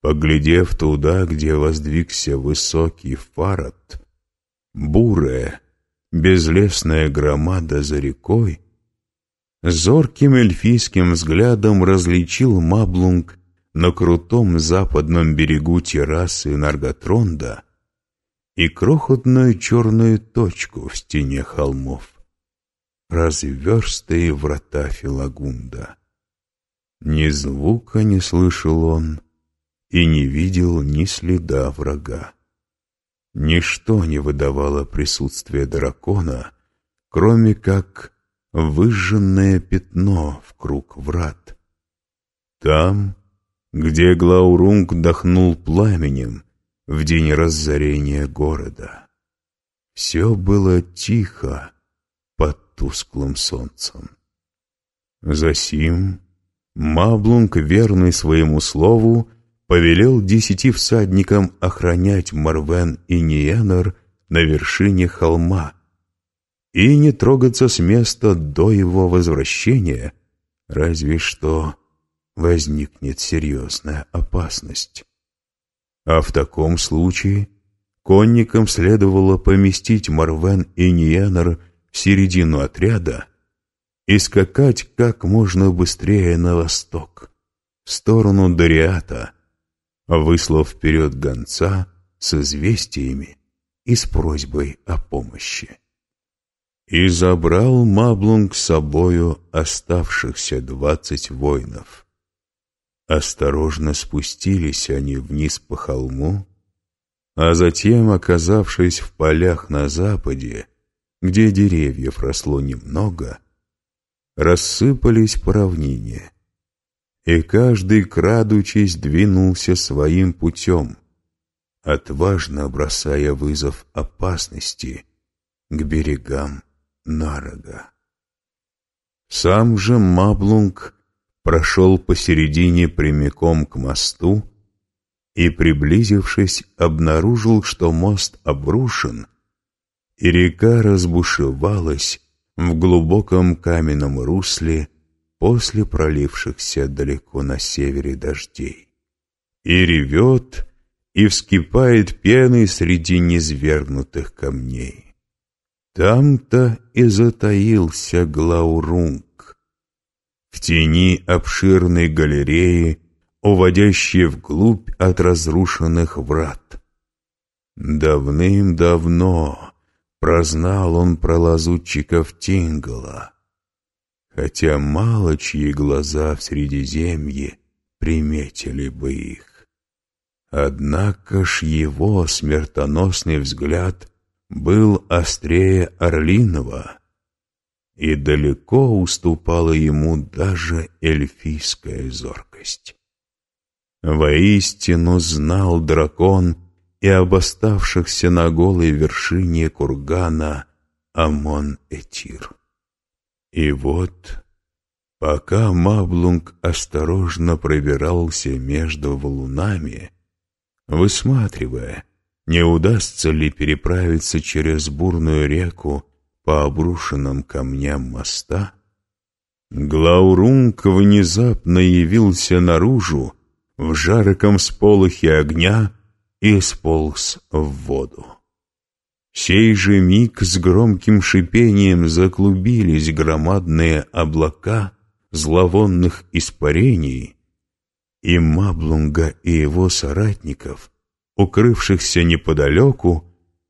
Поглядев туда, где воздвигся высокий фарад, бурая, безлесная громада за рекой, зорким эльфийским взглядом различил Маблунг на крутом западном берегу террасы Нарготронда и крохотную черную точку в стене холмов, разверстые врата Филагунда. Ни звука не слышал он и не видел ни следа врага. Ничто не выдавало присутствие дракона, кроме как выжженное пятно в круг врат. Там, где Глаурунг дохнул пламенем в день разорения города, все было тихо под тусклым солнцем. Засим Маблунг, верный своему слову, повелел десяти всадникам охранять Марвен и Ниенор на вершине холма и не трогаться с места до его возвращения, разве что возникнет серьезная опасность. А в таком случае конникам следовало поместить Марвен и Ниенор в середину отряда и скакать как можно быстрее на восток, в сторону Дориата, выслав вперед гонца с известиями и с просьбой о помощи. И забрал Маблунг с собою оставшихся двадцать воинов. Осторожно спустились они вниз по холму, а затем, оказавшись в полях на западе, где деревьев росло немного, рассыпались по равнине и каждый, крадучись, двинулся своим путем, отважно бросая вызов опасности к берегам Нарога. Сам же Маблунг прошел посередине прямиком к мосту и, приблизившись, обнаружил, что мост обрушен, и река разбушевалась в глубоком каменном русле, после пролившихся далеко на севере дождей. И ревет, и вскипает пеной среди низвергнутых камней. Там-то и затаился Глаурунг. В тени обширной галереи, уводящей вглубь от разрушенных врат. Давным-давно прознал он про лазутчиков Тингала, хотя мало чьи глаза в Средиземье приметили бы их. Однако ж его смертоносный взгляд был острее орлиного, и далеко уступала ему даже эльфийская зоркость. Воистину знал дракон и об оставшихся на голой вершине кургана Амон-Этир. И вот, пока Маблунг осторожно пробирался между валунами, высматривая, не удастся ли переправиться через бурную реку по обрушенным камням моста, Глаурунг внезапно явился наружу в жарком сполохе огня и сполз в воду. Сей же миг с громким шипением заклубились громадные облака зловонных испарений, и Маблунга и его соратников, укрывшихся неподалеку,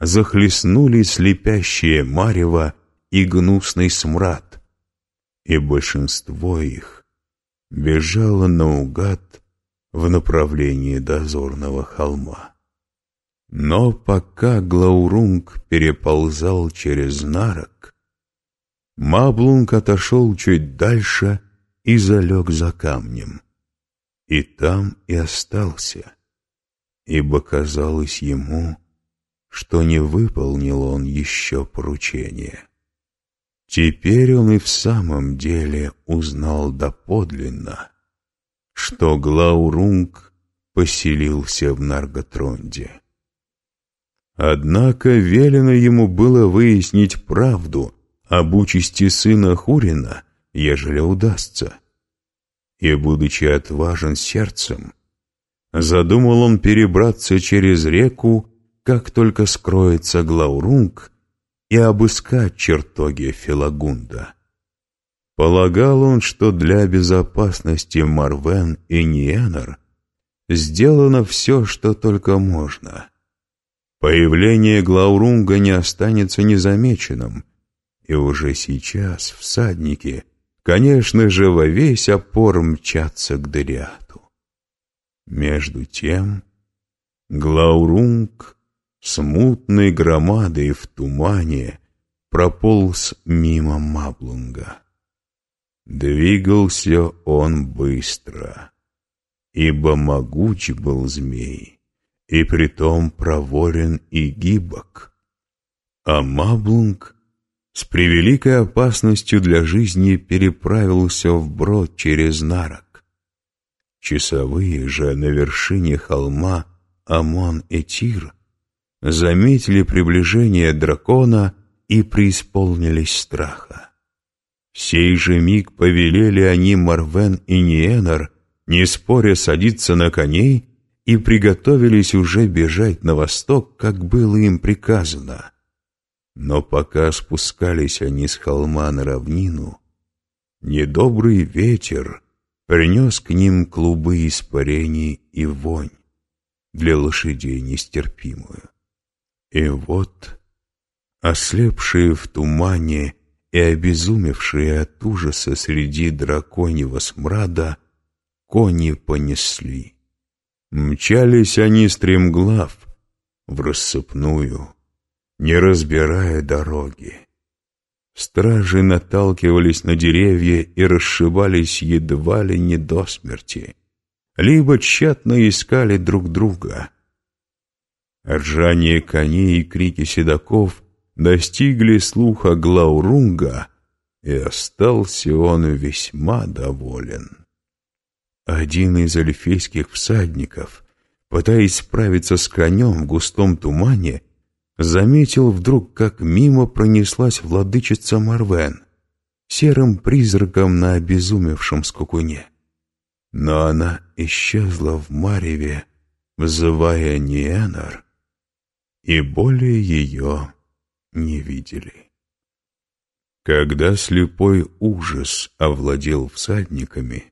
захлестнули слепящее марево и гнусный смрад, и большинство их бежало наугад в направлении дозорного холма. Но пока Глаурунг переползал через нарок, Маблунг отошел чуть дальше и залег за камнем. И там и остался, ибо казалось ему, что не выполнил он еще поручение. Теперь он и в самом деле узнал доподлинно, что Глаурунг поселился в Нарготронде. Однако велено ему было выяснить правду об участи сына Хурина, ежели удастся. И, будучи отважен сердцем, Задумал он перебраться через реку, как только скроется Глаурунг, и обыскать чертоги Филагунда. Полагал он, что для безопасности Марвен и Ниенор сделано все, что только можно. Появление Глаурунга не останется незамеченным, и уже сейчас всадники, конечно же, во весь опор мчатся к Дыриату. Между тем Глаурунг, смутной громадой в тумане, прополз мимо Маблунга. Двигался он быстро, ибо могуч был змей, и притом проворен и гибок. А Маблунг с превеликой опасностью для жизни переправился вброд через нарок. Часовые же на вершине холма Амон и Тир заметили приближение дракона и преисполнились страха. Сей же миг повелели они Марвен и Ниенор, не споря садиться на коней, и приготовились уже бежать на восток, как было им приказано. Но пока спускались они с холма на равнину, недобрый ветер принес к ним клубы испарений и вонь, для лошадей нестерпимую. И вот, ослепшие в тумане, и обезумевшие от ужаса среди драконьего смрада кони понесли. Мчались они стремглав в рассыпную, не разбирая дороги. Стражи наталкивались на деревья и расшибались едва ли не до смерти, либо тщетно искали друг друга. Ржание коней и крики седаков достигли слуха Глаурунга, и остался он весьма доволен. Один из эльфийских всадников, пытаясь справиться с конем в густом тумане, заметил вдруг, как мимо пронеслась владычица Марвен, серым призраком на обезумевшем скукуне. Но она исчезла в мареве, взывая Ниэнар, и более ее не видели. Когда слепой ужас овладел всадниками,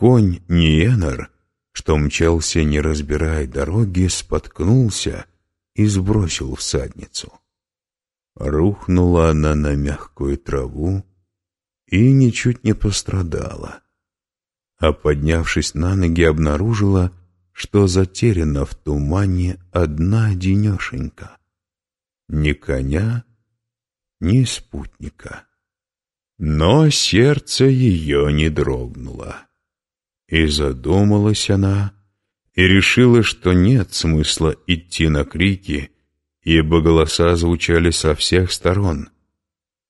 конь Ниенар, что мчался, не разбирая дороги, споткнулся и сбросил всадницу. Рухнула она на мягкую траву и ничуть не пострадала, а поднявшись на ноги, обнаружила, что затеряна в тумане одна денешенька ни коня, ни спутника. Но сердце ее не дрогнуло. И задумалась она, и решила, что нет смысла идти на крики, ибо голоса звучали со всех сторон.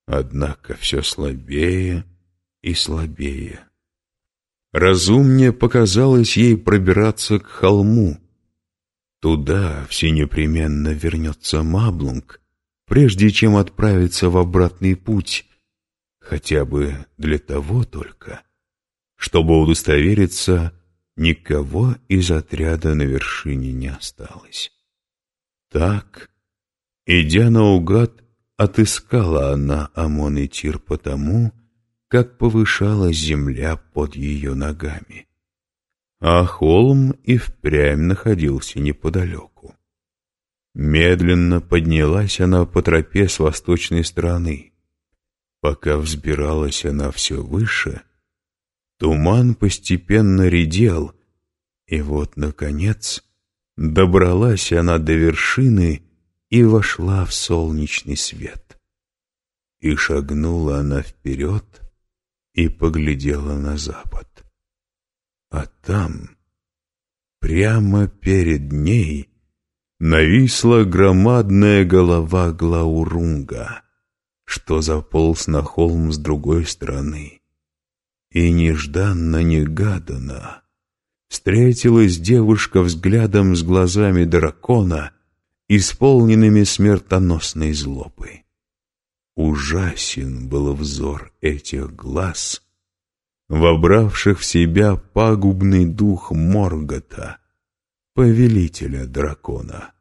Однако все слабее и слабее. Разумнее показалось ей пробираться к холму, Туда все непременно вернется Маблунг, прежде чем отправиться в обратный путь, хотя бы для того только, чтобы удостовериться, никого из отряда на вершине не осталось. Так, идя наугад, отыскала она Амон и Тир потому, как повышалась земля под ее ногами а холм и впрямь находился неподалеку. Медленно поднялась она по тропе с восточной стороны. Пока взбиралась она все выше, туман постепенно редел, и вот, наконец, добралась она до вершины и вошла в солнечный свет. И шагнула она вперед и поглядела на запад. А там, прямо перед ней, нависла громадная голова Глаурунга, что заполз на холм с другой стороны. И нежданно-негаданно встретилась девушка взглядом с глазами дракона, исполненными смертоносной злобы. Ужасен был взор этих глаз — вобравших в себя пагубный дух Моргота, повелителя дракона.